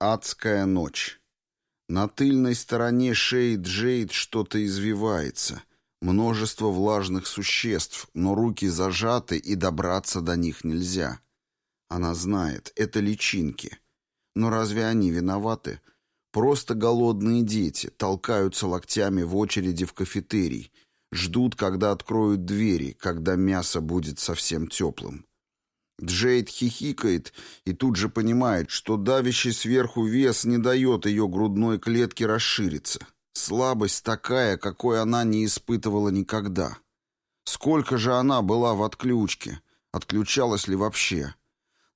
Адская ночь. На тыльной стороне шеи Джейд что-то извивается. Множество влажных существ, но руки зажаты, и добраться до них нельзя. Она знает, это личинки. Но разве они виноваты? Просто голодные дети толкаются локтями в очереди в кафетерий, ждут, когда откроют двери, когда мясо будет совсем теплым. Джейд хихикает и тут же понимает, что давящий сверху вес не дает ее грудной клетке расшириться. Слабость такая, какой она не испытывала никогда. Сколько же она была в отключке? Отключалась ли вообще?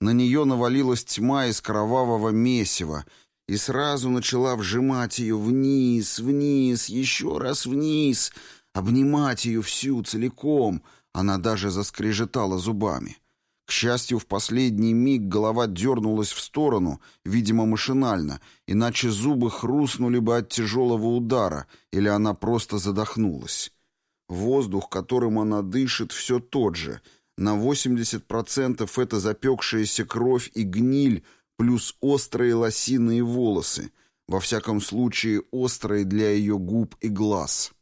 На нее навалилась тьма из кровавого месива и сразу начала вжимать ее вниз, вниз, еще раз вниз, обнимать ее всю целиком. Она даже заскрежетала зубами. К счастью, в последний миг голова дернулась в сторону, видимо, машинально, иначе зубы хрустнули бы от тяжелого удара, или она просто задохнулась. Воздух, которым она дышит, все тот же. На 80% это запекшаяся кровь и гниль, плюс острые лосиные волосы, во всяком случае острые для ее губ и глаз.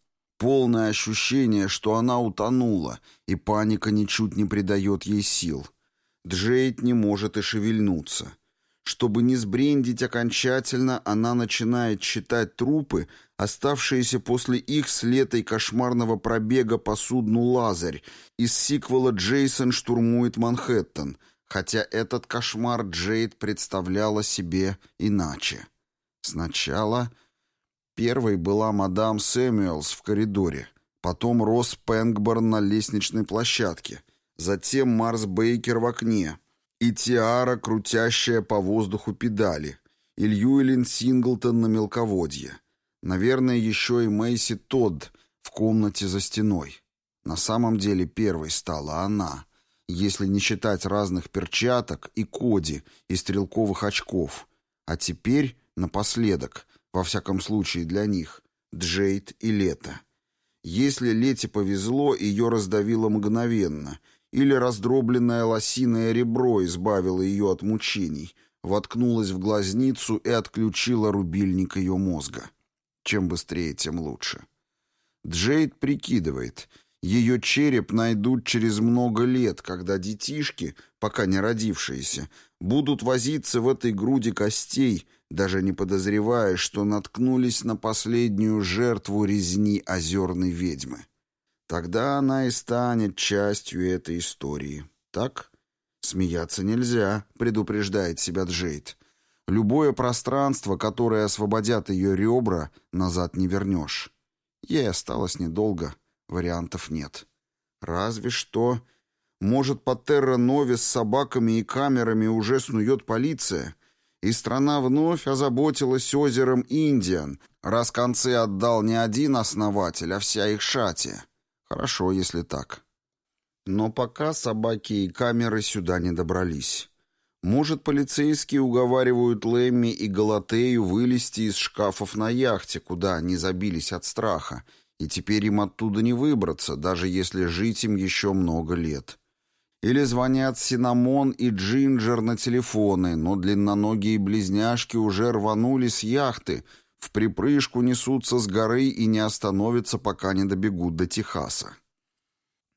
Полное ощущение, что она утонула, и паника ничуть не придает ей сил. Джейд не может и шевельнуться. Чтобы не сбрендить окончательно, она начинает считать трупы, оставшиеся после их с летой кошмарного пробега по судну «Лазарь» из сиквела «Джейсон штурмует Манхэттен», хотя этот кошмар Джейд представляла себе иначе. Сначала Первой была мадам Сэмюэлс в коридоре, потом Росс Пэнгборн на лестничной площадке, затем Марс Бейкер в окне и Тиара, крутящая по воздуху педали, и Льюэлин Синглтон на мелководье. Наверное, еще и Мэйси Тодд в комнате за стеной. На самом деле первой стала она, если не считать разных перчаток и коди и стрелковых очков. А теперь, напоследок, во всяком случае для них, Джейд и Лето. Если Лете повезло, ее раздавило мгновенно, или раздробленное лосиное ребро избавило ее от мучений, воткнулось в глазницу и отключило рубильник ее мозга. Чем быстрее, тем лучше. Джейд прикидывает, ее череп найдут через много лет, когда детишки, пока не родившиеся, будут возиться в этой груди костей, даже не подозревая, что наткнулись на последнюю жертву резни озерной ведьмы. Тогда она и станет частью этой истории. Так? Смеяться нельзя, предупреждает себя Джейд. Любое пространство, которое освободят ее ребра, назад не вернешь. Ей осталось недолго, вариантов нет. Разве что... Может, по Терра-Нове с собаками и камерами уже снует полиция, и страна вновь озаботилась озером Индиан, раз концы отдал не один основатель, а вся их шатия. Хорошо, если так. Но пока собаки и камеры сюда не добрались. Может, полицейские уговаривают Лемми и Галатею вылезти из шкафов на яхте, куда они забились от страха, и теперь им оттуда не выбраться, даже если жить им еще много лет. Или звонят Синамон и Джинджер на телефоны, но длинноногие близняшки уже рванули с яхты, в припрыжку несутся с горы и не остановятся, пока не добегут до Техаса.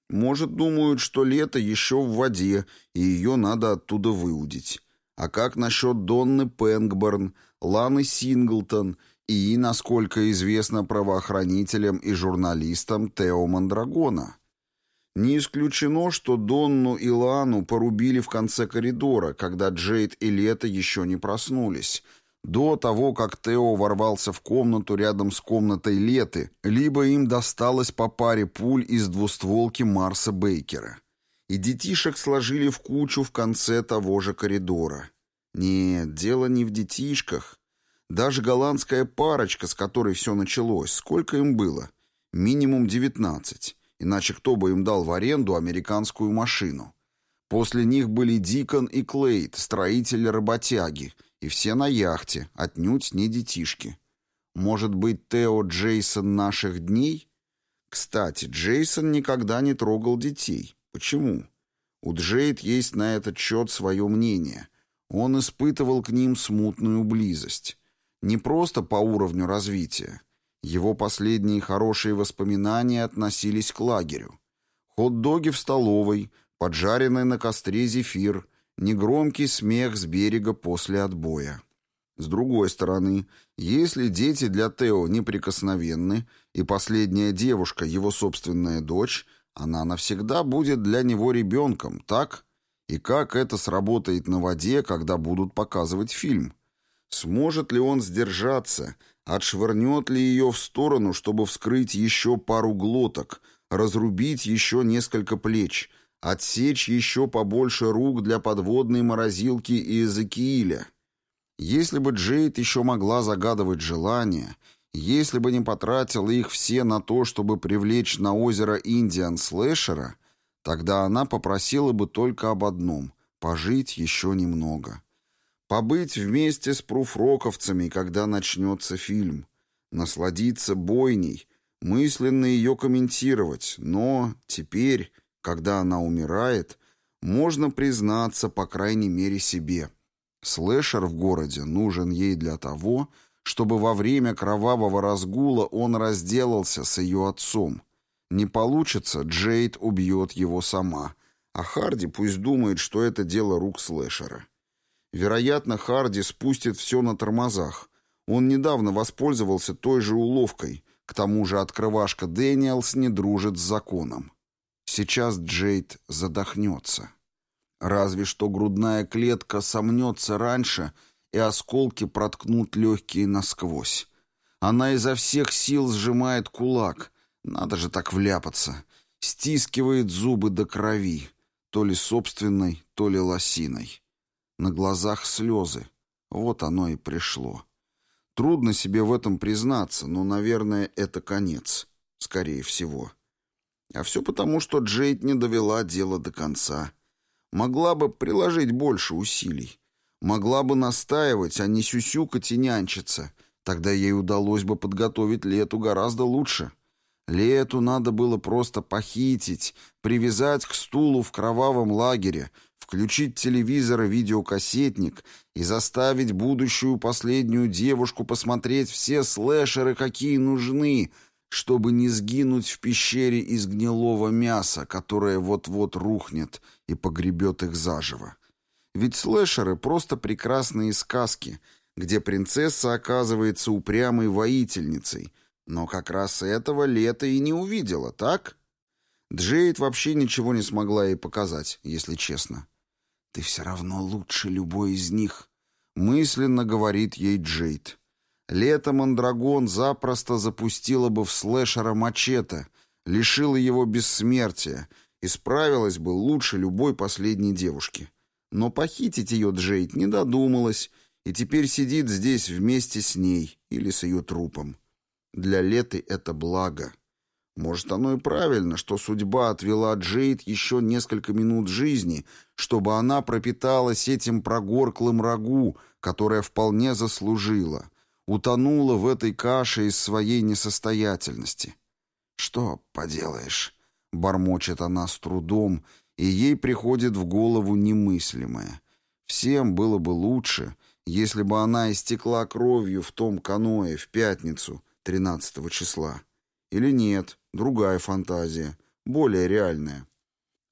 Может, думают, что лето еще в воде, и ее надо оттуда выудить. А как насчет Донны Пэнгборн, Ланы Синглтон и, насколько известно правоохранителям и журналистам, Тео Мандрагона? Не исключено, что Донну и Лану порубили в конце коридора, когда Джейд и Лето еще не проснулись, до того, как Тео ворвался в комнату рядом с комнатой Леты, либо им досталось по паре пуль из двустволки Марса Бейкера. И детишек сложили в кучу в конце того же коридора. Нет, дело не в детишках. Даже голландская парочка, с которой все началось, сколько им было? Минимум девятнадцать. Иначе кто бы им дал в аренду американскую машину? После них были Дикон и Клейд, строители-работяги, и все на яхте, отнюдь не детишки. Может быть, Тео Джейсон наших дней? Кстати, Джейсон никогда не трогал детей. Почему? У Джейд есть на этот счет свое мнение. Он испытывал к ним смутную близость. Не просто по уровню развития. Его последние хорошие воспоминания относились к лагерю. Хот-доги в столовой, поджаренный на костре зефир, негромкий смех с берега после отбоя. С другой стороны, если дети для Тео неприкосновенны, и последняя девушка, его собственная дочь, она навсегда будет для него ребенком, так? И как это сработает на воде, когда будут показывать фильм? Сможет ли он сдержаться? Отшвырнет ли ее в сторону, чтобы вскрыть еще пару глоток, разрубить еще несколько плеч, отсечь еще побольше рук для подводной морозилки и Эзекииля? Если бы Джейд еще могла загадывать желания, если бы не потратила их все на то, чтобы привлечь на озеро Индиан Слэшера, тогда она попросила бы только об одном — пожить еще немного. Побыть вместе с пруфроковцами, когда начнется фильм. Насладиться бойней, мысленно ее комментировать, но теперь, когда она умирает, можно признаться, по крайней мере, себе — Слэшер в городе нужен ей для того, чтобы во время кровавого разгула он разделался с ее отцом. Не получится, Джейд убьет его сама, а Харди пусть думает, что это дело рук Слэшера. Вероятно, Харди спустит все на тормозах. Он недавно воспользовался той же уловкой. К тому же открывашка Дэниелс не дружит с законом. Сейчас Джейд задохнется. Разве что грудная клетка сомнется раньше, и осколки проткнут легкие насквозь. Она изо всех сил сжимает кулак. Надо же так вляпаться. Стискивает зубы до крови. То ли собственной, то ли лосиной. На глазах слезы. Вот оно и пришло. Трудно себе в этом признаться, но, наверное, это конец. Скорее всего. А все потому, что Джейд не довела дело до конца. Могла бы приложить больше усилий. Могла бы настаивать, а не сюсюкать и нянчиться. Тогда ей удалось бы подготовить Лету гораздо лучше. Лету надо было просто похитить, привязать к стулу в кровавом лагере, включить телевизор и видеокассетник и заставить будущую последнюю девушку посмотреть все слэшеры, какие нужны, чтобы не сгинуть в пещере из гнилого мяса, которое вот-вот рухнет и погребет их заживо. Ведь слэшеры — просто прекрасные сказки, где принцесса оказывается упрямой воительницей, но как раз этого лето и не увидела, так? Джейд вообще ничего не смогла ей показать, если честно. «Ты все равно лучше любой из них», — мысленно говорит ей Джейд. Лето Мандрагон запросто запустила бы в слэшера мачете, лишила его бессмертия и справилась бы лучше любой последней девушки. Но похитить ее Джейд не додумалась и теперь сидит здесь вместе с ней или с ее трупом. Для Леты это благо. Может, оно и правильно, что судьба отвела Джейд еще несколько минут жизни, чтобы она пропиталась этим прогорклым рагу, которое вполне заслужила — утонула в этой каше из своей несостоятельности. «Что поделаешь?» — бормочет она с трудом, и ей приходит в голову немыслимое. Всем было бы лучше, если бы она истекла кровью в том каное в пятницу, 13 числа. Или нет, другая фантазия, более реальная.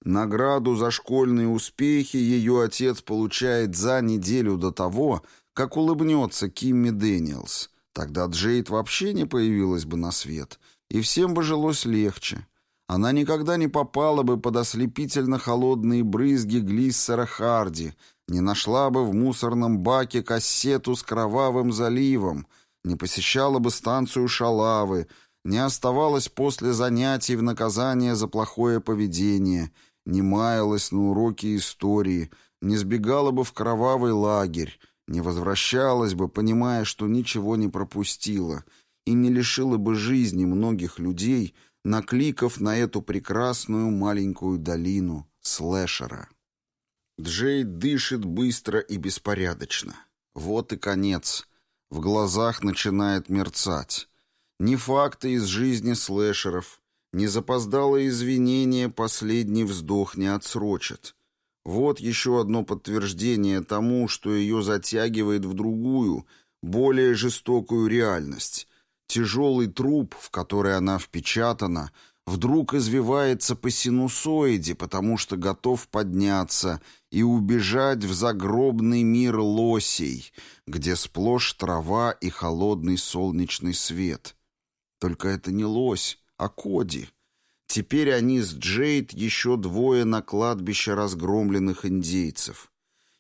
Награду за школьные успехи ее отец получает за неделю до того, как улыбнется Кимми Дэниелс. Тогда Джейд вообще не появилась бы на свет, и всем бы жилось легче. Она никогда не попала бы под ослепительно холодные брызги Глиссера Харди, не нашла бы в мусорном баке кассету с кровавым заливом, не посещала бы станцию Шалавы, не оставалась после занятий в наказание за плохое поведение, не маялась на уроки истории, не сбегала бы в кровавый лагерь, не возвращалась бы, понимая, что ничего не пропустила, и не лишила бы жизни многих людей, накликав на эту прекрасную маленькую долину слэшера. Джей дышит быстро и беспорядочно. Вот и конец. В глазах начинает мерцать. Ни факты из жизни слэшеров, ни запоздалые извинения последний вздох не отсрочат. Вот еще одно подтверждение тому, что ее затягивает в другую, более жестокую реальность. Тяжелый труп, в который она впечатана, вдруг извивается по синусоиде, потому что готов подняться и убежать в загробный мир лосей, где сплошь трава и холодный солнечный свет. Только это не лось, а Коди — Теперь они с Джейд еще двое на кладбище разгромленных индейцев.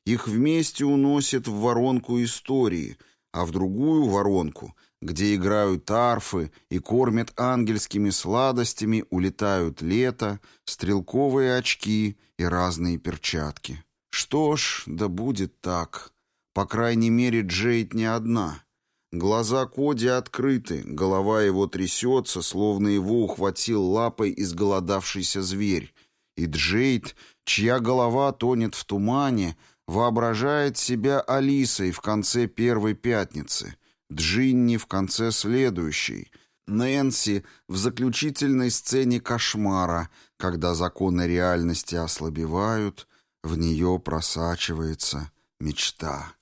Их вместе уносят в воронку истории, а в другую воронку, где играют арфы и кормят ангельскими сладостями, улетают лето, стрелковые очки и разные перчатки. Что ж, да будет так. По крайней мере, Джейд не одна. Глаза Коди открыты, голова его трясется, словно его ухватил лапой изголодавшийся зверь. И Джейд, чья голова тонет в тумане, воображает себя Алисой в конце первой пятницы, Джинни в конце следующей, Нэнси в заключительной сцене кошмара, когда законы реальности ослабевают, в нее просачивается мечта.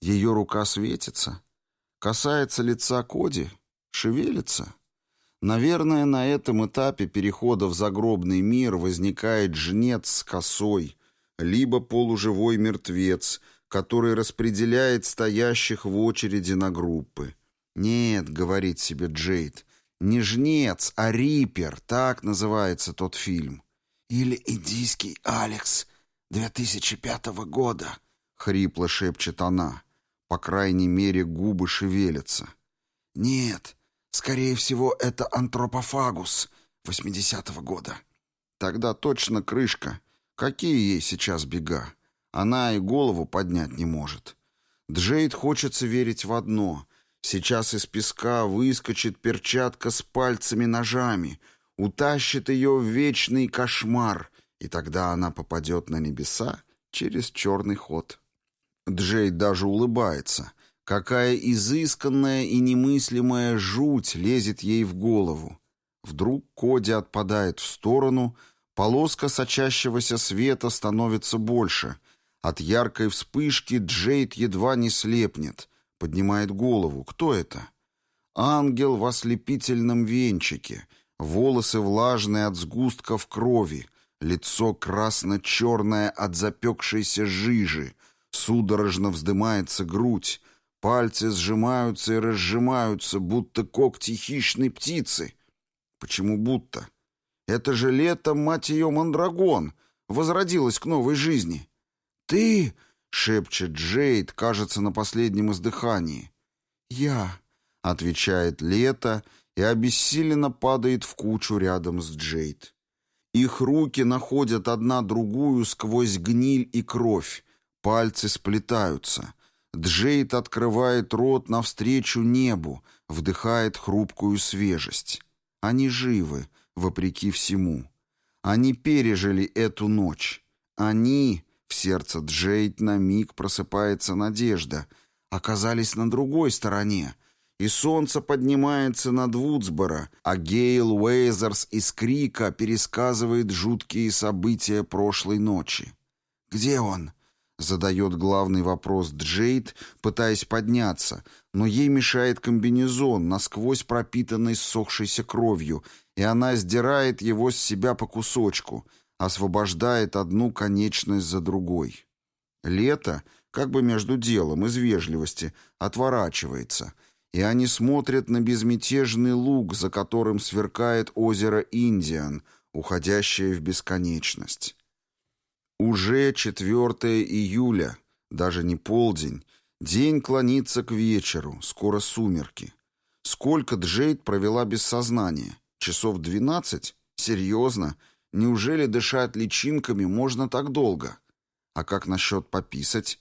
Ее рука светится — Касается лица Коди, шевелится. Наверное, на этом этапе перехода в загробный мир возникает жнец с косой, либо полуживой мертвец, который распределяет стоящих в очереди на группы. «Нет», — говорит себе Джейд, — «не жнец, а рипер, так называется тот фильм». «Или индийский Алекс 2005 года», — хрипло шепчет она. По крайней мере, губы шевелятся. Нет, скорее всего, это антропофагус 80-го года. Тогда точно крышка. Какие ей сейчас бега? Она и голову поднять не может. Джейд хочется верить в одно. Сейчас из песка выскочит перчатка с пальцами-ножами, утащит ее в вечный кошмар, и тогда она попадет на небеса через черный ход. Джейд даже улыбается. Какая изысканная и немыслимая жуть лезет ей в голову. Вдруг Коди отпадает в сторону, полоска сочащегося света становится больше. От яркой вспышки Джейд едва не слепнет. Поднимает голову. Кто это? Ангел в ослепительном венчике. Волосы влажные от сгустков крови. Лицо красно-черное от запекшейся жижи. Судорожно вздымается грудь, пальцы сжимаются и разжимаются, будто когти хищной птицы. Почему будто? Это же лето, мать ее, мандрагон, возродилась к новой жизни. «Ты!» — шепчет Джейд, кажется, на последнем издыхании. «Я!» — отвечает лето и обессиленно падает в кучу рядом с Джейд. Их руки находят одна другую сквозь гниль и кровь, Пальцы сплетаются. Джейд открывает рот навстречу небу, вдыхает хрупкую свежесть. Они живы, вопреки всему. Они пережили эту ночь. Они, сердце Джейд на миг просыпается надежда, оказались на другой стороне, и солнце поднимается над Вудсборо, а Гейл Уэйзерс из Крика пересказывает жуткие события прошлой ночи. «Где он?» Задает главный вопрос Джейд, пытаясь подняться, но ей мешает комбинезон, насквозь пропитанный ссохшейся кровью, и она сдирает его с себя по кусочку, освобождает одну конечность за другой. Лето, как бы между делом, из вежливости, отворачивается, и они смотрят на безмятежный луг, за которым сверкает озеро Индиан, уходящее в бесконечность. Уже 4 июля, даже не полдень, день клонится к вечеру, скоро сумерки. Сколько Джейд провела без сознания? Часов двенадцать? Серьезно? Неужели дышать личинками можно так долго? А как насчет пописать?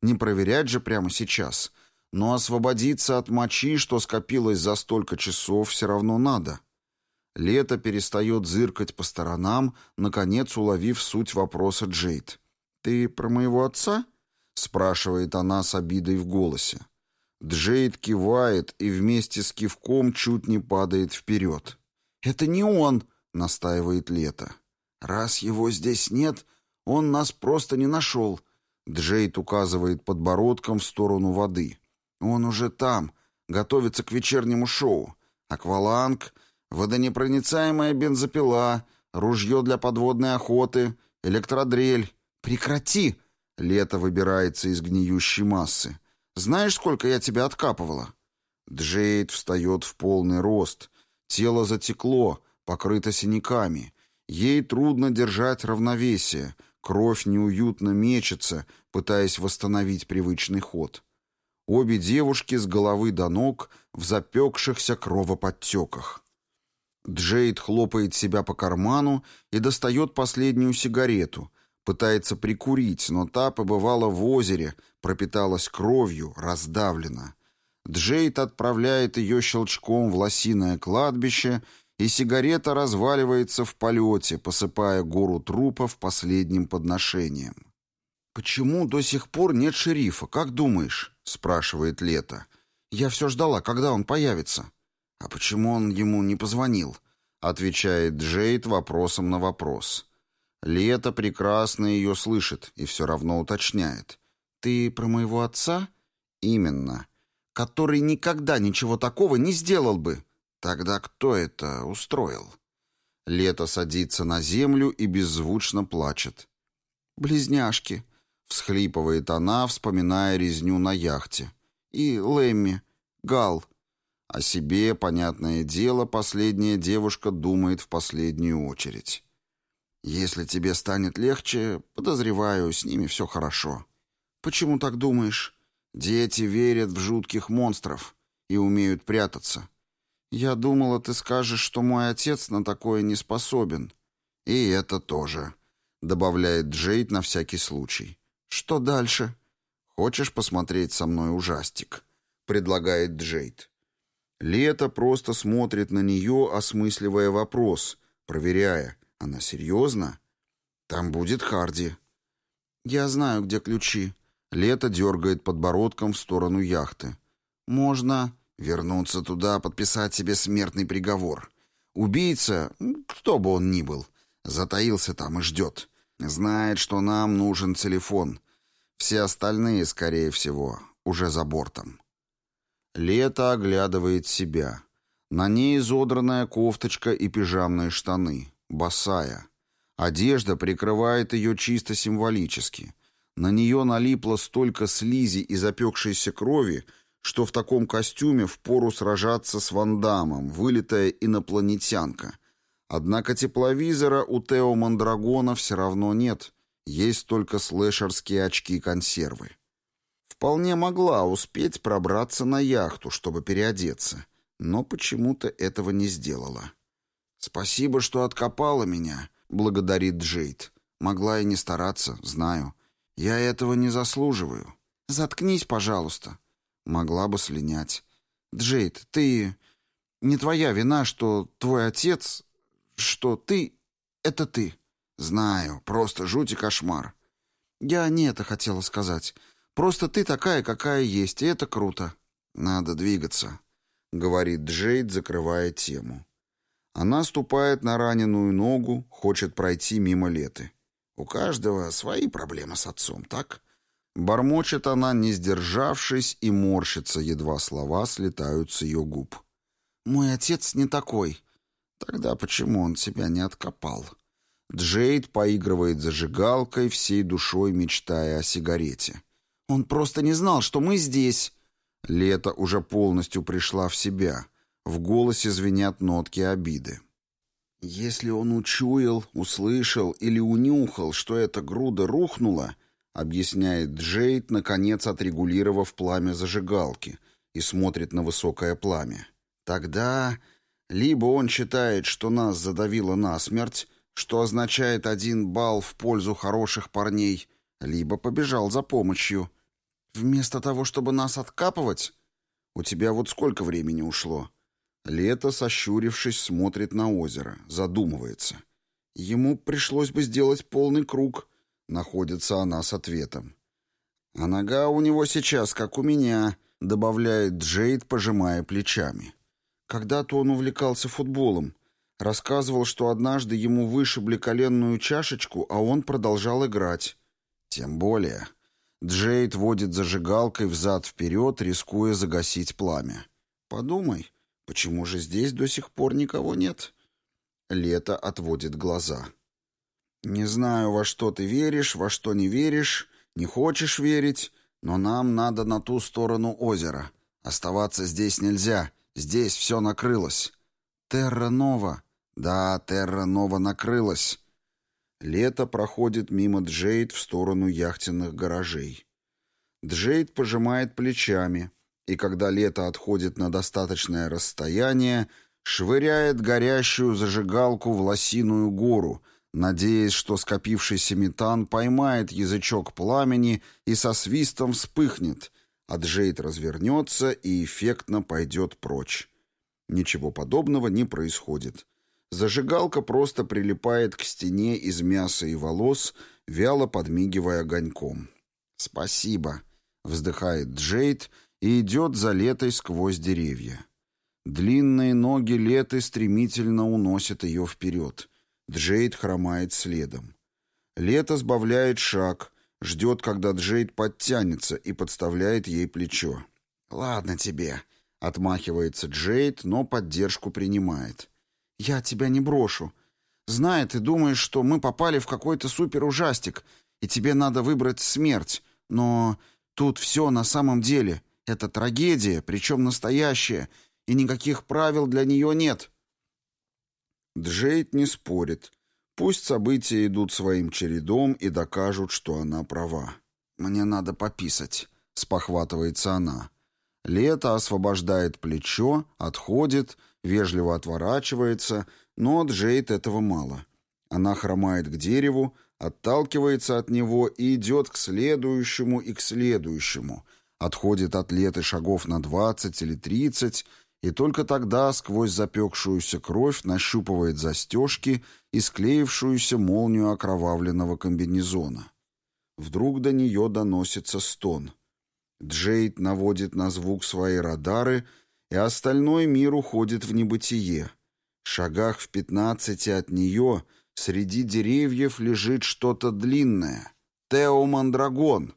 Не проверять же прямо сейчас. Но освободиться от мочи, что скопилось за столько часов, все равно надо. Лето перестает зыркать по сторонам, наконец уловив суть вопроса Джейд. «Ты про моего отца?» — спрашивает она с обидой в голосе. Джейд кивает и вместе с кивком чуть не падает вперед. «Это не он!» — настаивает Лето. «Раз его здесь нет, Он нас просто не нашел. Джейд указывает подбородком в сторону воды. Он уже там, готовится к вечернему шоу. Акваланг, водонепроницаемая бензопила, ружье для подводной охоты, электродрель. Прекрати! Лето выбирается из гниющей массы. Знаешь, сколько я тебя откапывала? Джейд встает в полный рост. Тело затекло, покрыто синяками. Ей трудно держать равновесие. Кровь неуютно мечется, пытаясь восстановить привычный ход. Обе девушки с головы до ног в запекшихся кровоподтеках. Джейд хлопает себя по карману и достает последнюю сигарету. Пытается прикурить, но та побывала в озере, пропиталась кровью, раздавлена. Джейд отправляет ее щелчком в лосиное кладбище, и сигарета разваливается в полете, посыпая гору трупов последним подношением. «Почему до сих пор нет шерифа, как думаешь?» — спрашивает Лето. «Я все ждала, когда он появится». «А почему он ему не позвонил?» — отвечает Джейд вопросом на вопрос. Лето прекрасно ее слышит и все равно уточняет. «Ты про моего отца?» «Именно. Который никогда ничего такого не сделал бы». «Тогда кто это устроил?» Лето садится на землю и беззвучно плачет. «Близняшки», — всхлипывает она, вспоминая резню на яхте. «И Лэмми, Гал». О себе, понятное дело, последняя девушка думает в последнюю очередь. «Если тебе станет легче, подозреваю, с ними все хорошо». «Почему так думаешь?» «Дети верят в жутких монстров и умеют прятаться. «Я думала, ты скажешь, что мой отец на такое не способен». «И это тоже», — добавляет Джейд на всякий случай. «Что дальше?» «Хочешь посмотреть со мной ужастик?» — предлагает Джейд. Лето просто смотрит на нее, осмысливая вопрос, проверяя, она серьезно? «Там будет Харди». «Я знаю, где ключи». Лето дергает подбородком в сторону яхты. «Можно...» Вернуться туда, подписать себе смертный приговор. Убийца, кто бы он ни был, затаился там и ждет. Знает, что нам нужен телефон. Все остальные, скорее всего, уже за бортом. Лето оглядывает себя. На ней изодранная кофточка и пижамные штаны. Босая. Одежда прикрывает ее чисто символически. На нее налипло столько слизи и запекшейся крови, что в таком костюме впору сражаться с Вандамом, вылитая инопланетянка. Однако тепловизора у Тео Мандрагона все равно нет, есть только слэшерские очки-консервы. Вполне могла успеть пробраться на яхту, чтобы переодеться, но почему-то этого не сделала. «Спасибо, что откопала меня», — благодарит Джейд. «Могла и не стараться, знаю. Я этого не заслуживаю. Заткнись, пожалуйста», Могла бы слинять. Джейд, ты... Не твоя вина, что твой отец... Что ты... Это ты. Знаю, просто жуть и кошмар. Я не это хотела сказать. Просто ты такая, какая есть, и это круто. Надо двигаться, говорит Джейд, закрывая тему. Она ступает на раненую ногу, хочет пройти мимо Леты. У каждого свои проблемы с отцом, так? Бормочет она, не сдержавшись, и морщится, едва слова слетают с ее губ. «Мой отец не такой». Тогда почему он себя не откопал? Джейд поигрывает зажигалкой, всей душой мечтая о сигарете. «Он просто не знал, что мы здесь». Лето уже полностью пришла в себя. В голосе звенят нотки обиды. Если он учуял, услышал или унюхал, что эта груда рухнула, объясняет Джейд, наконец отрегулировав пламя зажигалки, и смотрит на высокое пламя. Тогда либо он считает, что нас задавило насмерть, что означает один балл в пользу хороших парней, либо побежал за помощью. Вместо того, чтобы нас откапывать, у тебя вот сколько времени ушло? Лето, сощурившись, смотрит на озеро, задумывается. Ему пришлось бы сделать полный круг — Находится она с ответом. «А нога у него сейчас, как у меня», — добавляет Джейд, пожимая плечами. Когда-то он увлекался футболом. Рассказывал, что однажды ему вышибли коленную чашечку, а он продолжал играть. Тем более. Джейд водит зажигалкой взад-вперед, рискуя загасить пламя. Подумай, почему же здесь до сих пор никого нет? Лето отводит глаза. Не знаю, во что ты веришь, во что не веришь, не хочешь верить, но нам надо на ту сторону озера. Оставаться здесь нельзя, здесь все накрылось. Терра Нова. Да, Терра Нова накрылась. Лето проходит мимо Джейд в сторону яхтенных гаражей. Джейд пожимает плечами, и когда лето отходит на достаточное расстояние, швыряет горящую зажигалку в лосиную гору, надеясь, что скопившийся метан поймает язычок пламени и со свистом вспыхнет, а Джейд развернется и эффектно пойдет прочь. Ничего подобного не происходит. Зажигалка просто прилипает к стене из мяса и волос, вяло подмигивая огоньком. «Спасибо», — вздыхает Джейд и идет за летой сквозь деревья. Длинные ноги леты стремительно уносят ее вперед. Джейд хромает следом. Лето сбавляет шаг, ждет, когда Джейд подтянется и подставляет ей плечо. «Ладно тебе», — отмахивается Джейд, но поддержку принимает. «Я тебя не брошу. Знай, ты думаешь, что мы попали в какой-то суперужастик, и тебе надо выбрать смерть, но тут все на самом деле. Это трагедия, причем настоящая, и никаких правил для нее нет». Джейд не спорит. Пусть события идут своим чередом и докажут, что она права. «Мне надо пописать», — спохватывается она. Лето освобождает плечо, отходит, вежливо отворачивается, но Джейд этого мало. Она хромает к дереву, отталкивается от него и идет к следующему и к следующему, отходит от леты шагов на двадцать или тридцать, и только тогда сквозь запекшуюся кровь нащупывает застежки и склеившуюся молнию окровавленного комбинезона. Вдруг до нее доносится стон. Джейд наводит на звук свои радары, и остальной мир уходит в небытие. В шагах в пятнадцати от нее среди деревьев лежит что-то длинное. Тео Мандрагон.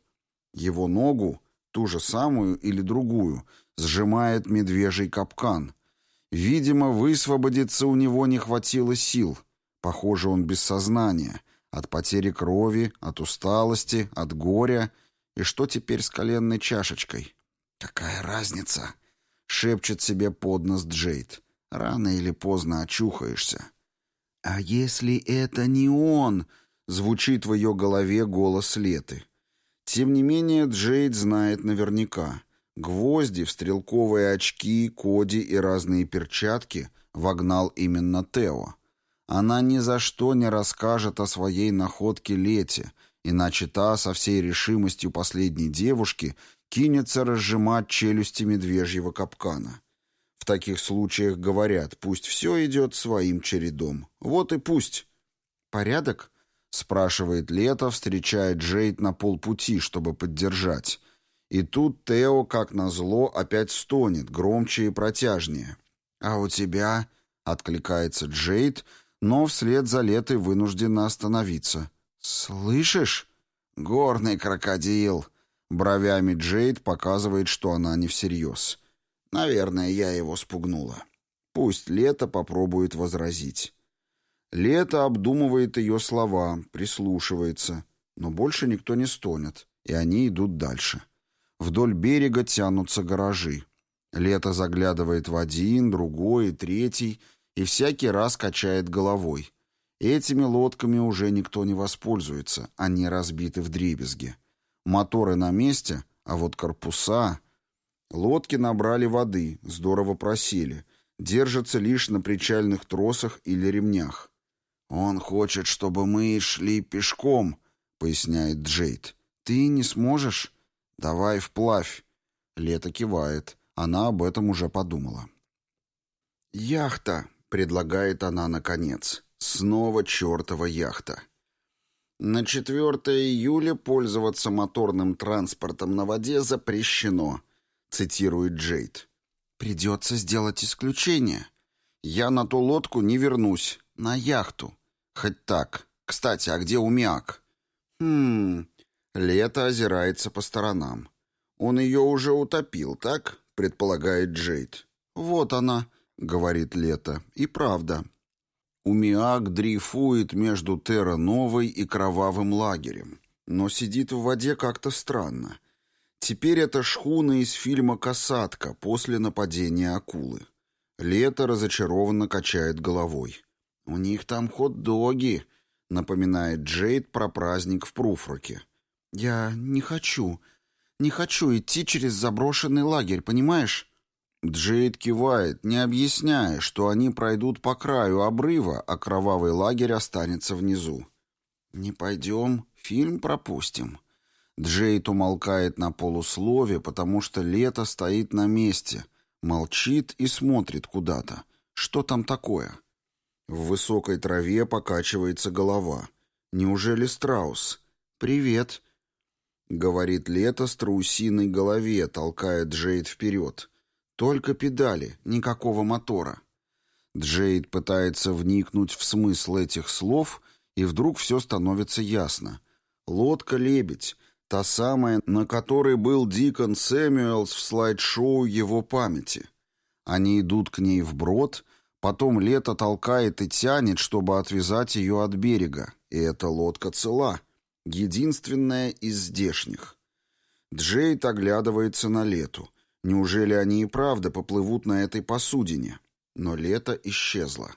Его ногу, ту же самую или другую, сжимает медвежий капкан. Видимо, высвободиться у него не хватило сил. Похоже, он без сознания. От потери крови, от усталости, от горя. И что теперь с коленной чашечкой? «Какая разница?» — шепчет себе под нос Джейд. «Рано или поздно очухаешься». «А если это не он?» — звучит в ее голове голос Леты. Тем не менее, Джейд знает наверняка. Гвозди в стрелковые очки, коди и разные перчатки вогнал именно Тео. Она ни за что не расскажет о своей находке Лете, иначе та со всей решимостью последней девушки кинется разжимать челюсти медвежьего капкана. В таких случаях говорят, пусть все идет своим чередом. Вот и пусть. «Порядок?» — спрашивает Лето, встречая Джейд на полпути, чтобы поддержать. И тут Тео, как назло, опять стонет, громче и протяжнее. «А у тебя?» — откликается Джейд, но вслед за летой вынуждена остановиться. «Слышишь? Горный крокодил!» Бровями Джейд показывает, что она не всерьез. «Наверное, я его спугнула. Пусть Лето попробует возразить». Лето обдумывает ее слова, прислушивается, но больше никто не стонет, и они идут дальше. Вдоль берега тянутся гаражи. Лето заглядывает в один, другой, третий и всякий раз качает головой. Этими лодками уже никто не воспользуется, они разбиты в дребезги. Моторы на месте, а вот корпуса... Лодки набрали воды, здорово просели, держатся лишь на причальных тросах или ремнях. «Он хочет, чтобы мы шли пешком», — поясняет Джейд. «Ты не сможешь?» «Давай вплавь». Лето кивает. Она об этом уже подумала. «Яхта», — предлагает она наконец. Снова чертова яхта. На 4 июля пользоваться моторным транспортом на воде запрещено, цитирует Джейд. Придется сделать исключение. Я на ту лодку не вернусь. На яхту. Хоть так. Кстати, а где Умиак? Хм... Лето озирается по сторонам. Он ее уже утопил, так? Предполагает Джейд. Вот она, говорит Лето. И правда. Умиак дрейфует между Терра-Новой и Кровавым лагерем. Но сидит в воде как-то странно. Теперь это шхуна из фильма «Касатка» после нападения акулы. Лето разочарованно качает головой. «У них там хот-доги», — напоминает Джейд про праздник в Пруфроке. «Я не хочу. Не хочу идти через заброшенный лагерь, понимаешь?» Джейд кивает, не объясняя, что они пройдут по краю обрыва, а кровавый лагерь останется внизу. «Не пойдем, фильм пропустим». Джейд умолкает на полуслове, потому что лето стоит на месте, молчит и смотрит куда-то. Что там такое? В высокой траве покачивается голова. Неужели страус? «Привет», — говорит лето страусиной голове, толкая Джейд вперед. «Только педали, никакого мотора». Джейд пытается вникнуть в смысл этих слов, и вдруг все становится ясно. Лодка-лебедь, та самая, на которой был Дикон Сэмюэлс в слайд-шоу его памяти. Они идут к ней вброд, потом лето толкает и тянет, чтобы отвязать ее от берега, и эта лодка цела. Единственная из здешних. Джейд оглядывается на лету. Неужели они и правда поплывут на этой посудине? Но лето исчезло.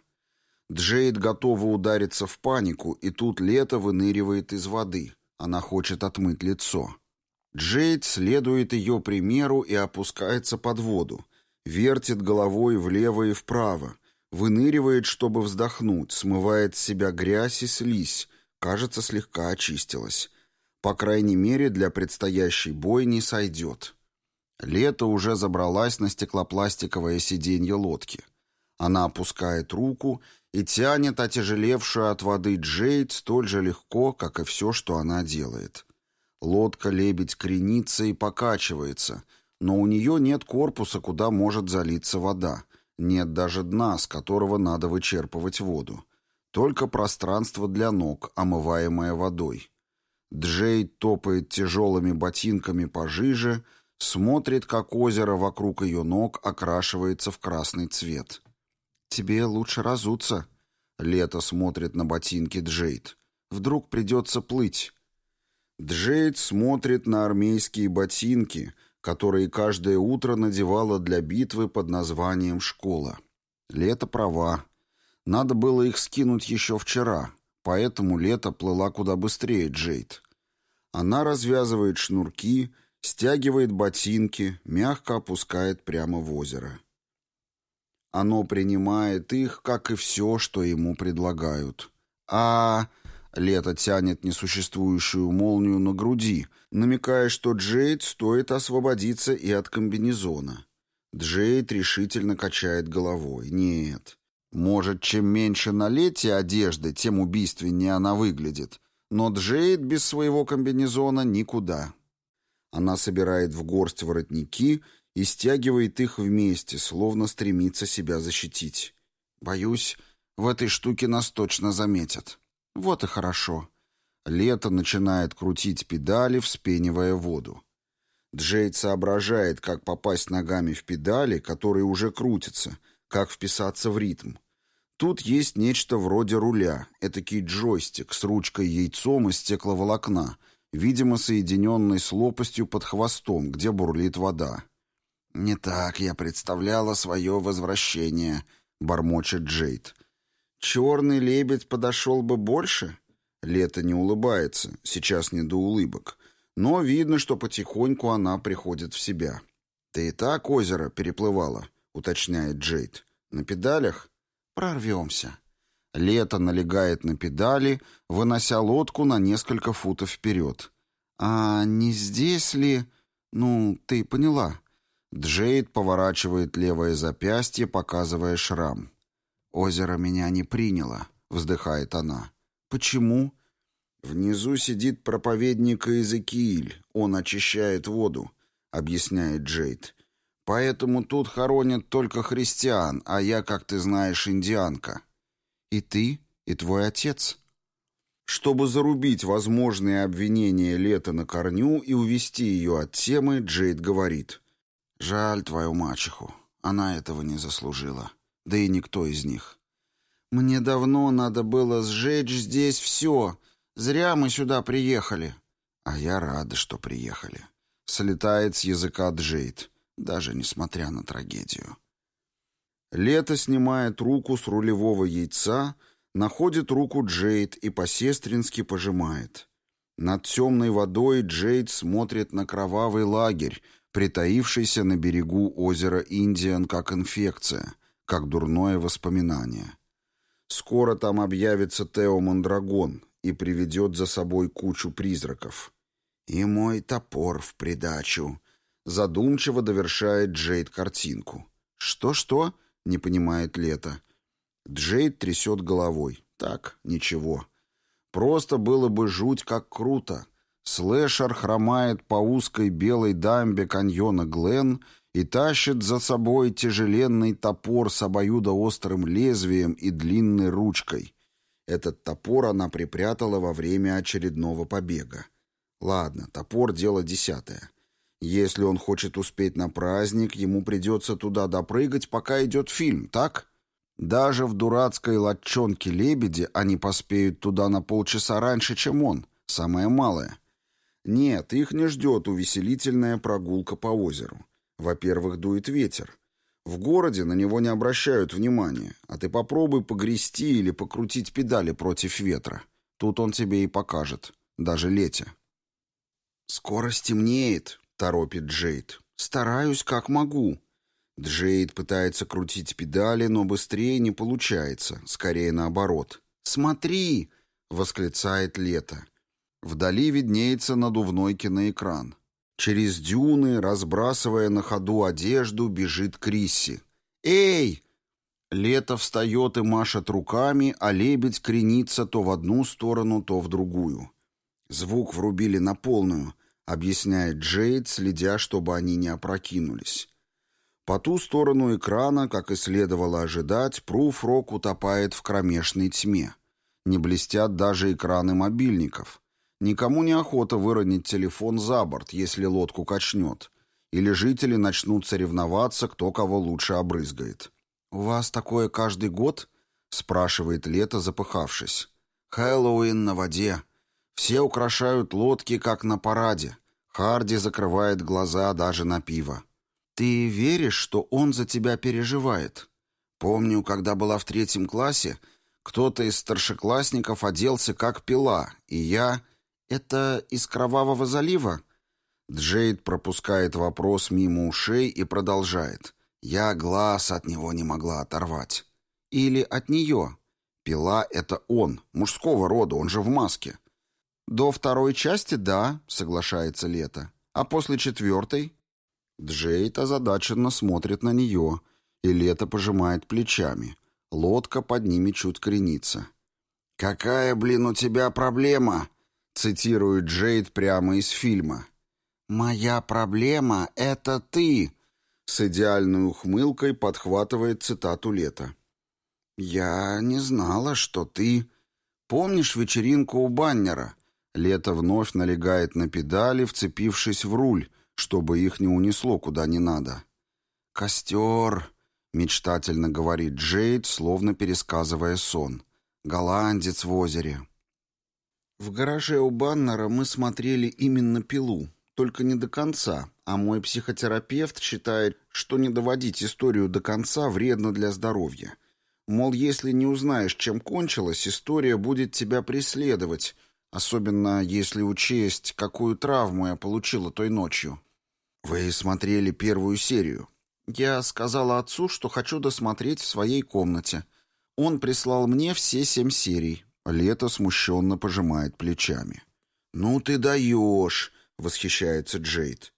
Джейд готова удариться в панику, и тут лето выныривает из воды. Она хочет отмыть лицо. Джейд следует ее примеру и опускается под воду. Вертит головой влево и вправо. Выныривает, чтобы вздохнуть, смывает с себя грязь и слизь, Кажется, слегка очистилась. По крайней мере, для предстоящей бойни сойдет. Лето уже забралась на стеклопластиковое сиденье лодки. Она опускает руку и тянет отяжелевшую от воды Джейд столь же легко, как и все, что она делает. Лодка-лебедь кренится и покачивается, но у нее нет корпуса, куда может залиться вода. Нет даже дна, с которого надо вычерпывать воду. Только пространство для ног, омываемое водой. Джей топает тяжелыми ботинками пожиже, смотрит, как озеро вокруг ее ног окрашивается в красный цвет. «Тебе лучше разуться», — Лето смотрит на ботинки Джейд. «Вдруг придется плыть». Джейд смотрит на армейские ботинки, которые каждое утро надевала для битвы под названием «Школа». Лето права. Надо было их скинуть еще вчера, поэтому лето плыла куда быстрее Джейд. Она развязывает шнурки, стягивает ботинки, мягко опускает прямо в озеро. Оно принимает их, как и все, что ему предлагают. А лето тянет несуществующую молнию на груди, намекая, что Джейд стоит освободиться и от комбинезона. Джейд решительно качает головой. Нет, может, чем меньше налетия одежды, тем убийственнее она выглядит. Но Джейд без своего комбинезона никуда. Она собирает в горсть воротники и стягивает их вместе, словно стремится себя защитить. Боюсь, в этой штуке нас точно заметят. Вот и хорошо. Лето начинает крутить педали, вспенивая воду. Джейд соображает, как попасть ногами в педали, которые уже крутятся — как вписаться в ритм. Тут есть нечто вроде руля, этакий джойстик с ручкой-яйцом из стекловолокна, видимо, соединенный с лопастью под хвостом, где бурлит вода. «Не так я представляла свое возвращение», — бормочет Джейд. «Черный лебедь подошел бы больше?» Лето не улыбается, сейчас не до улыбок. Но видно, что потихоньку она приходит в себя. «Ты и так озеро переплывала?» — уточняет Джейд. «На педалях? Прорвемся». Лето налегает на педали, вынося лодку на несколько футов вперед. «А не здесь ли...» «Ну, ты поняла». Джейд поворачивает левое запястье, показывая шрам. «Озеро меня не приняло», — вздыхает она. «Почему?» «Внизу сидит проповедник Иезекииль. Он очищает воду», — объясняет Джейд. Поэтому тут хоронят только христиан, а я, как ты знаешь, индианка. И ты, и твой отец. Чтобы зарубить возможные обвинения Лето на корню и увести ее от темы, Джейд говорит. «Жаль твою мачеху. Она этого не заслужила. Да и никто из них. Мне давно надо было сжечь здесь все. Зря мы сюда приехали». «А я рада, что приехали». Слетает с языка Джейд, даже несмотря на трагедию. Лето снимает руку с рулевого яйца, находит руку Джейд и по-сестрински пожимает. Над темной водой Джейд смотрит на кровавый лагерь, притаившийся на берегу озера Индиан как инфекция, как дурное воспоминание. Скоро там объявится Тео Мандрагон и приведет за собой кучу призраков. И мой топор в придачу. Задумчиво довершает Джейд картинку. «Что-что?» — не понимает Лето. Джейд трясет головой. «Так, ничего. Просто было бы жуть как круто. Слэшер хромает по узкой белой дамбе каньона Глен и тащит за собой тяжеленный топор с обоюдоострым лезвием и длинной ручкой. Этот топор она припрятала во время очередного побега. Ладно, топор — дело десятое. Если он хочет успеть на праздник, ему придется туда допрыгать, пока идет фильм, так? Даже в дурацкой латчонке лебеди они поспеют туда на полчаса раньше, чем он. Самое малое. Нет, их не ждет увеселительная прогулка по озеру. Во-первых, дует ветер. В городе на него не обращают внимания, а ты попробуй погрести или покрутить педали против ветра. Тут он тебе и покажет, даже летя. «Скоро стемнеет», — торопит Джейд. «Стараюсь, как могу». Джейд пытается крутить педали, но быстрее не получается, скорее наоборот. «Смотри!» — восклицает Лето. Вдали виднеется надувной киноэкран. Через дюны, разбрасывая на ходу одежду, бежит Крисси. «Эй!» Лето встает и машет руками, а лебедь кренится то в одну сторону, то в другую. Звук врубили на полную, объясняет Джейд, следя, чтобы они не опрокинулись. По ту сторону экрана, как и следовало ожидать, пруф-рок утопает в кромешной тьме. Не блестят даже экраны мобильников. Никому не охота выронить телефон за борт, если лодку качнет. Или жители начнут соревноваться, кто кого лучше обрызгает. «У вас такое каждый год?» — спрашивает Лето, запыхавшись. «Хэллоуин на воде. Все украшают лодки, как на параде. Харди закрывает глаза даже на пиво. «Ты веришь, что он за тебя переживает?» Помню, когда была в третьем классе, кто-то из старшеклассников оделся как пила, и я... «Это из Кровавого залива?» Джейд пропускает вопрос мимо ушей и продолжает. «Я глаз от него не могла оторвать». «Или от нее?» «Пила — это он, мужского рода, он же в маске». «До второй части, да», — соглашается Лето. «А после четвертой?» Джейд озадаченно смотрит на нее, и Лето пожимает плечами. Лодка под ними чуть кренится. «Какая, блин, у тебя проблема?» цитирует Джейд прямо из фильма. «Моя проблема — это ты!» С идеальной ухмылкой подхватывает цитату Лета. «Я не знала, что ты...» «Помнишь вечеринку у Баннера?» Лето вновь налегает на педали, вцепившись в руль, чтобы их не унесло куда не надо. «Костер!» — мечтательно говорит Джейд, словно пересказывая сон. «Голландец в озере». В гараже у Баннера мы смотрели именно «Пилу», только не до конца, а мой психотерапевт считает, что не доводить историю до конца вредно для здоровья. Мол, если не узнаешь, чем кончилась, история будет тебя преследовать, особенно если учесть, какую травму я получила той ночью. Вы смотрели первую серию. Я сказала отцу, что хочу досмотреть в своей комнате. Он прислал мне все семь серий. Лето смущенно пожимает плечами. «Ну ты даешь!» — восхищается Джейд.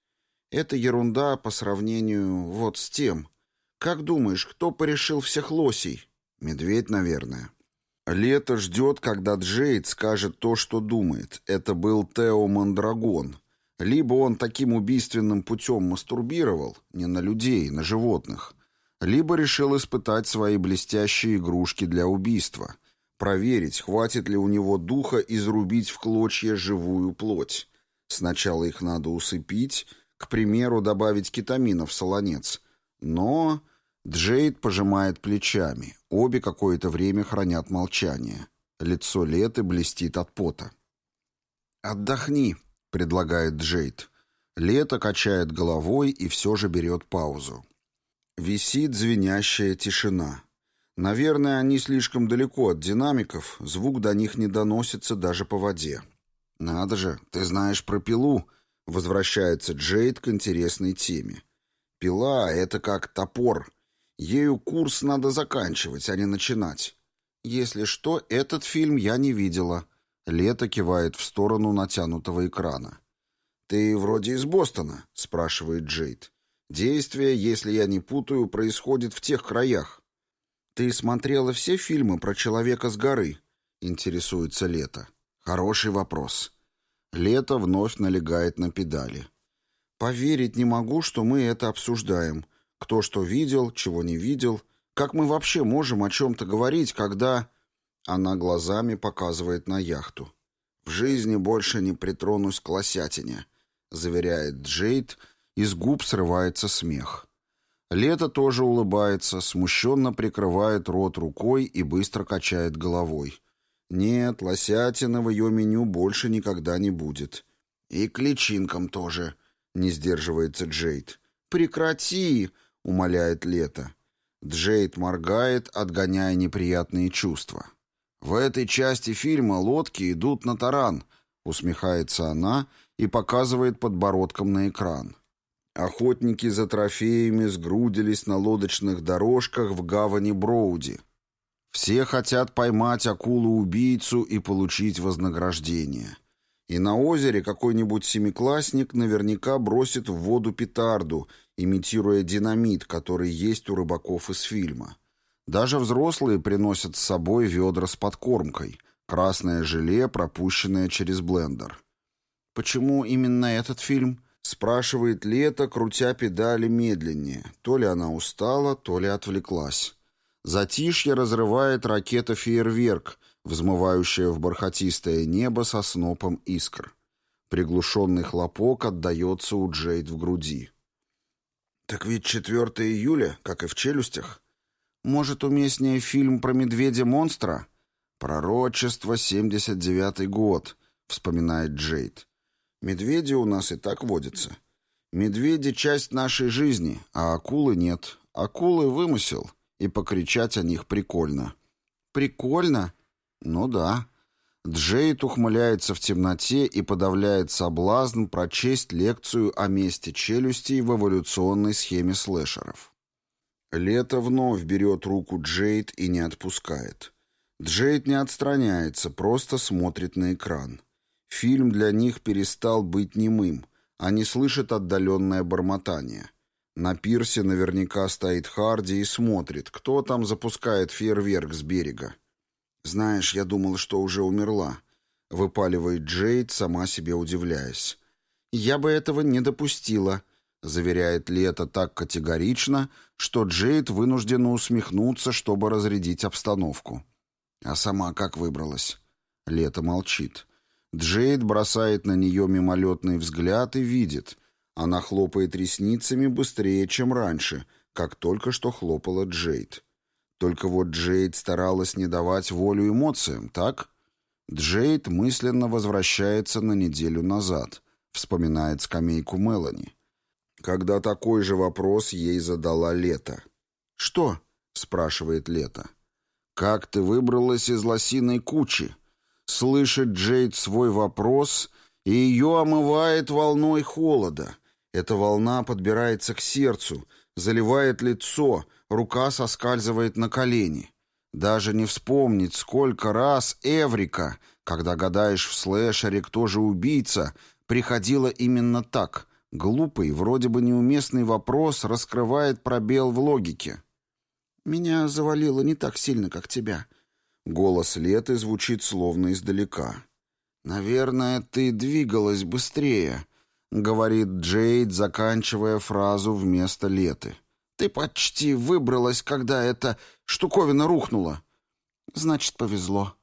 «Это ерунда по сравнению вот с тем. Как думаешь, кто порешил всех лосей?» «Медведь, наверное». Лето ждет, когда Джейд скажет то, что думает. Это был Тео Мандрагон. Либо он таким убийственным путем мастурбировал, не на людей, на животных, либо решил испытать свои блестящие игрушки для убийства, проверить, хватит ли у него духа изрубить в клочья живую плоть. Сначала их надо усыпить, к примеру, добавить кетамина в солонец. Но Джейд пожимает плечами, обе какое-то время хранят молчание. Лицо Леты блестит от пота. «Отдохни», — предлагает Джейд. Лето качает головой и все же берет паузу. Висит звенящая тишина. Наверное, они слишком далеко от динамиков, звук до них не доносится даже по воде. «Надо же, ты знаешь про пилу», — возвращается Джейд к интересной теме. «Пила — это как топор. Ею курс надо заканчивать, а не начинать. Если что, этот фильм я не видела». Лето кивает в сторону натянутого экрана. «Ты вроде из Бостона?» — спрашивает Джейд. «Действие, если я не путаю, происходит в тех краях». «Ты смотрела все фильмы про человека с горы?» — интересуется Лето. «Хороший вопрос». Лето вновь налегает на педали. «Поверить не могу, что мы это обсуждаем. Кто что видел, чего не видел. Как мы вообще можем о чем-то говорить, когда...» Она глазами показывает на яхту. «В жизни больше не притронусь к лосятине», — заверяет Джейд, из губ срывается смех. Лето тоже улыбается, смущенно прикрывает рот рукой и быстро качает головой. Нет, лосятина в ее меню больше никогда не будет. И к личинкам тоже, не сдерживается Джейд. «Прекрати!» — умоляет Лето. Джейд моргает, отгоняя неприятные чувства. «В этой части фильма лодки идут на таран», — усмехается она и показывает подбородком на экран. Охотники за трофеями сгрудились на лодочных дорожках в гавани Броуди. Все хотят поймать акулу-убийцу и получить вознаграждение. И на озере какой-нибудь семиклассник наверняка бросит в воду петарду, имитируя динамит, который есть у рыбаков из фильма. Даже взрослые приносят с собой ведра с подкормкой, красное желе, пропущенное через блендер. «Почему именно этот фильм?» — спрашивает Лето, крутя педали медленнее. То ли она устала, то ли отвлеклась. Затишье разрывает ракета-фейерверк, взмывающая в бархатистое небо со снопом искр. Приглушенный хлопок отдается у Джейд в груди. «Так ведь 4 июля, как и в «Челюстях». Может, уместнее фильм про медведя-монстра? «Пророчество, 79-й год», — вспоминает Джейд. «Медведи у нас и так водятся. Медведи — часть нашей жизни, а акулы нет. Акулы — вымысел, и покричать о них прикольно». «Прикольно?» «Ну да». Джейд ухмыляется в темноте и подавляет соблазн прочесть лекцию о месте челюстей в эволюционной схеме слэшеров. Лето вновь берет руку Джейд и не отпускает. Джейд не отстраняется, просто смотрит на экран. Фильм для них перестал быть немым. Они слышат отдаленное бормотание. На пирсе наверняка стоит Харди и смотрит, кто там запускает фейерверк с берега. «Знаешь, я думала, что уже умерла», — выпаливает Джейд, сама себе удивляясь. «Я бы этого не допустила», — заверяет Лето так категорично, что Джейд вынуждена усмехнуться, чтобы разрядить обстановку. А сама как выбралась? Лето молчит. Джейд бросает на нее мимолетный взгляд и видит. Она хлопает ресницами быстрее, чем раньше, как только что хлопала Джейд. Только вот Джейд старалась не давать волю эмоциям, так? Джейд мысленно возвращается на неделю назад, вспоминает скамейку Мелани когда такой же вопрос ей задала Лето. «Что?» — спрашивает Лето. «Как ты выбралась из лосиной кучи?» Слышит Джейд свой вопрос, и ее омывает волной холода. Эта волна подбирается к сердцу, заливает лицо, рука соскальзывает на колени. Даже не вспомнить, сколько раз Эврика, когда гадаешь в слэшере, кто же убийца, приходила именно так — Глупый, вроде бы неуместный вопрос раскрывает пробел в логике. «Меня завалило не так сильно, как тебя». Голос Леты звучит словно издалека. «Наверное, ты двигалась быстрее», — говорит Джейд, заканчивая фразу вместо леты. «Ты почти выбралась, когда эта штуковина рухнула». «Значит, повезло».